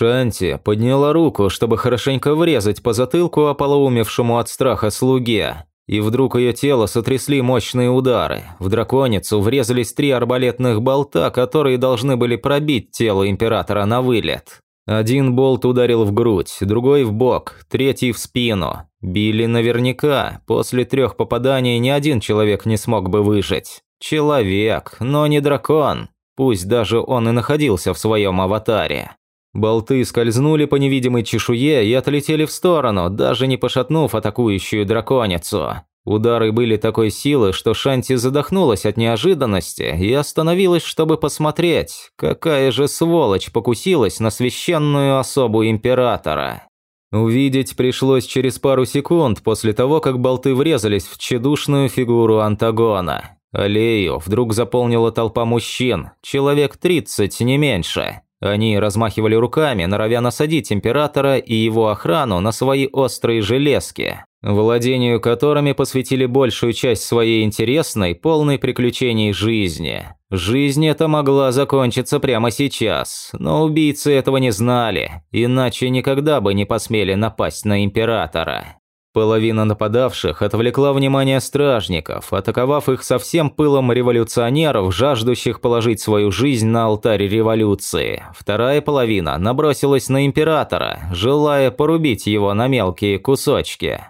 Шанти подняла руку, чтобы хорошенько врезать по затылку ополоумевшему от страха слуге. И вдруг ее тело сотрясли мощные удары. В драконицу врезались три арбалетных болта, которые должны были пробить тело императора на вылет. Один болт ударил в грудь, другой в бок, третий в спину. Били наверняка. После трех попаданий ни один человек не смог бы выжить. Человек, но не дракон. Пусть даже он и находился в своем аватаре. Болты скользнули по невидимой чешуе и отлетели в сторону, даже не пошатнув атакующую драконицу. Удары были такой силы, что Шанти задохнулась от неожиданности и остановилась, чтобы посмотреть, какая же сволочь покусилась на священную особу императора. Увидеть пришлось через пару секунд после того, как болты врезались в тщедушную фигуру Антагона. Аллею вдруг заполнила толпа мужчин, человек 30, не меньше. Они размахивали руками, норовя насадить императора и его охрану на свои острые железки, владению которыми посвятили большую часть своей интересной, полной приключений жизни. Жизнь эта могла закончиться прямо сейчас, но убийцы этого не знали, иначе никогда бы не посмели напасть на императора. Половина нападавших отвлекла внимание стражников, атаковав их со всем пылом революционеров, жаждущих положить свою жизнь на алтарь революции. Вторая половина набросилась на императора, желая порубить его на мелкие кусочки.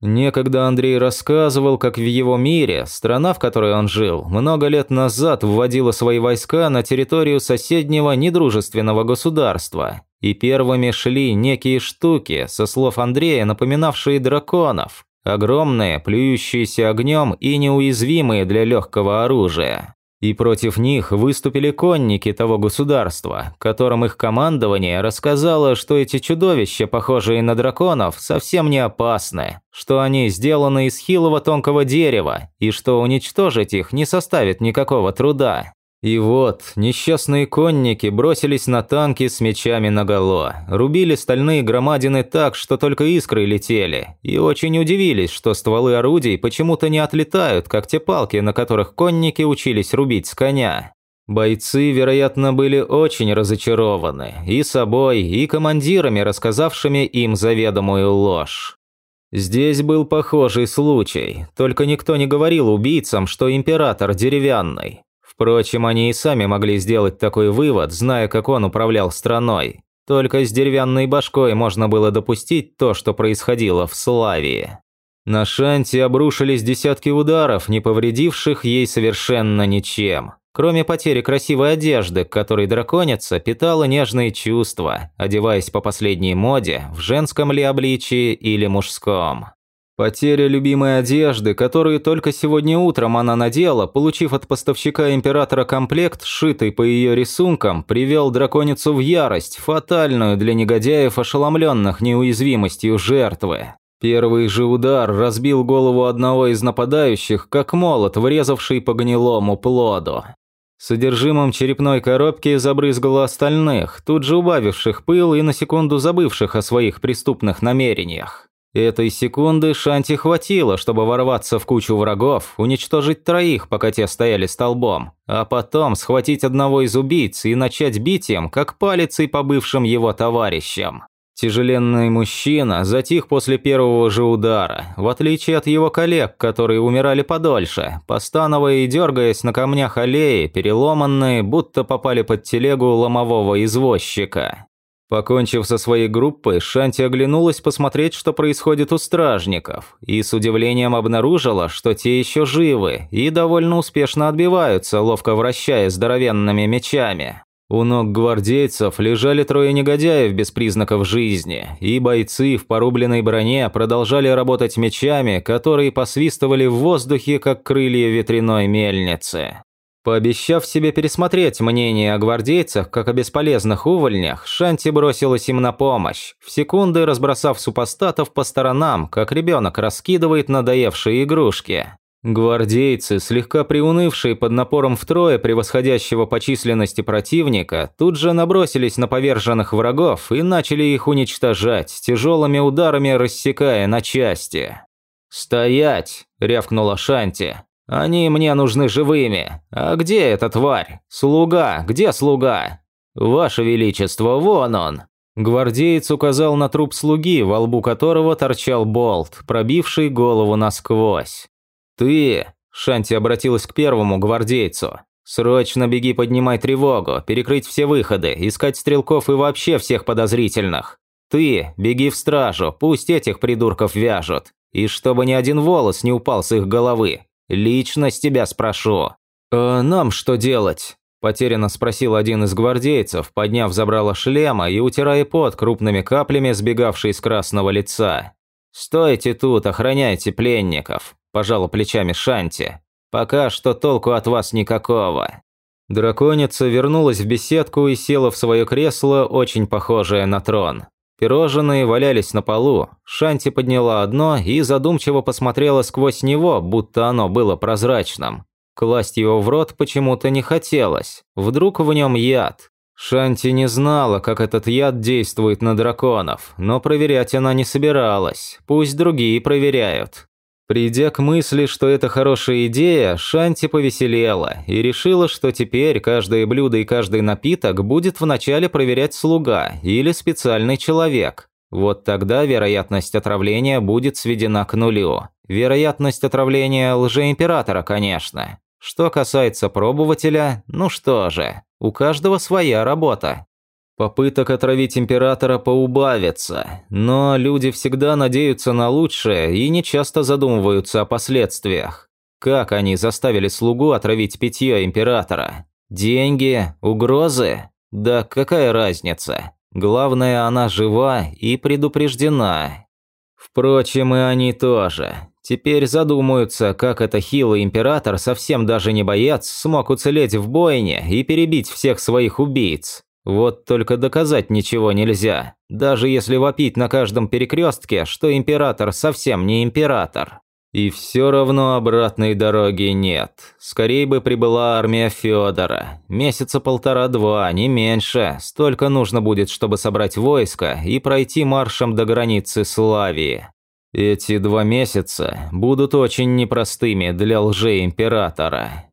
Некогда Андрей рассказывал, как в его мире, страна, в которой он жил, много лет назад вводила свои войска на территорию соседнего недружественного государства. И первыми шли некие штуки, со слов Андрея, напоминавшие драконов. Огромные, плюющиеся огнем и неуязвимые для легкого оружия. И против них выступили конники того государства, которым их командование рассказало, что эти чудовища, похожие на драконов, совсем не опасны, что они сделаны из хилого тонкого дерева, и что уничтожить их не составит никакого труда. И вот, несчастные конники бросились на танки с мечами наголо, рубили стальные громадины так, что только искры летели, и очень удивились, что стволы орудий почему-то не отлетают, как те палки, на которых конники учились рубить с коня. Бойцы, вероятно, были очень разочарованы и собой, и командирами, рассказавшими им заведомую ложь. Здесь был похожий случай, только никто не говорил убийцам, что император деревянный. Впрочем, они и сами могли сделать такой вывод, зная, как он управлял страной. Только с деревянной башкой можно было допустить то, что происходило в Славии. На Шанти обрушились десятки ударов, не повредивших ей совершенно ничем. Кроме потери красивой одежды, к которой драконица питала нежные чувства, одеваясь по последней моде, в женском ли обличии или мужском. Потеря любимой одежды, которую только сегодня утром она надела, получив от поставщика императора комплект, сшитый по ее рисункам, привел драконицу в ярость, фатальную для негодяев, ошеломленных неуязвимостью жертвы. Первый же удар разбил голову одного из нападающих, как молот, врезавший по гнилому плоду. Содержимым черепной коробки забрызгало остальных, тут же убавивших пыл и на секунду забывших о своих преступных намерениях. Этой секунды Шанти хватило, чтобы ворваться в кучу врагов, уничтожить троих, пока те стояли столбом, а потом схватить одного из убийц и начать бить им, как палицей по бывшим его товарищам. Тяжеленный мужчина затих после первого же удара, в отличие от его коллег, которые умирали подольше, постановая и дергаясь на камнях аллеи, переломанные, будто попали под телегу ломового извозчика. Покончив со своей группой, Шанти оглянулась посмотреть, что происходит у стражников, и с удивлением обнаружила, что те еще живы и довольно успешно отбиваются, ловко вращая здоровенными мечами. У ног гвардейцев лежали трое негодяев без признаков жизни, и бойцы в порубленной броне продолжали работать мечами, которые посвистывали в воздухе, как крылья ветряной мельницы. Пообещав себе пересмотреть мнение о гвардейцах, как о бесполезных увольнях, Шанти бросилась им на помощь, в секунды разбросав супостатов по сторонам, как ребенок раскидывает надоевшие игрушки. Гвардейцы, слегка приунывшие под напором втрое превосходящего по численности противника, тут же набросились на поверженных врагов и начали их уничтожать, тяжелыми ударами рассекая на части. «Стоять!» – рявкнула Шанти. Они мне нужны живыми. А где эта тварь? Слуга, где слуга? Ваше Величество, вон он!» Гвардеец указал на труп слуги, во лбу которого торчал болт, пробивший голову насквозь. «Ты!» – Шанти обратилась к первому гвардейцу. «Срочно беги поднимай тревогу, перекрыть все выходы, искать стрелков и вообще всех подозрительных. Ты беги в стражу, пусть этих придурков вяжут. И чтобы ни один волос не упал с их головы. Лично с тебя спрошу». «А нам что делать?» Потерянно спросил один из гвардейцев, подняв забрало шлема и утирая пот крупными каплями, сбегавший с красного лица. «Стойте тут, охраняйте пленников», – пожала плечами Шанти. «Пока что толку от вас никакого». Драконица вернулась в беседку и села в свое кресло, очень похожее на трон. Пирожные валялись на полу, Шанти подняла одно и задумчиво посмотрела сквозь него, будто оно было прозрачным. Класть его в рот почему-то не хотелось. Вдруг в нем яд. Шанти не знала, как этот яд действует на драконов, но проверять она не собиралась. Пусть другие проверяют. Придя к мысли, что это хорошая идея, Шанти повеселела и решила, что теперь каждое блюдо и каждый напиток будет вначале проверять слуга или специальный человек. Вот тогда вероятность отравления будет сведена к нулю. Вероятность отравления лжеимператора, конечно. Что касается пробователя, ну что же, у каждого своя работа. Попыток отравить императора поубавится, но люди всегда надеются на лучшее и не часто задумываются о последствиях. Как они заставили слугу отравить питье императора? Деньги? Угрозы? Да какая разница? Главное, она жива и предупреждена. Впрочем, и они тоже. Теперь задумаются, как это хилый император, совсем даже не боец, смог уцелеть в бойне и перебить всех своих убийц. Вот только доказать ничего нельзя, даже если вопить на каждом перекрестке, что император совсем не император. И все равно обратной дороги нет. Скорее бы прибыла армия Федора. Месяца полтора-два, не меньше. Столько нужно будет, чтобы собрать войско и пройти маршем до границы Славии. Эти два месяца будут очень непростыми для лжеимператора.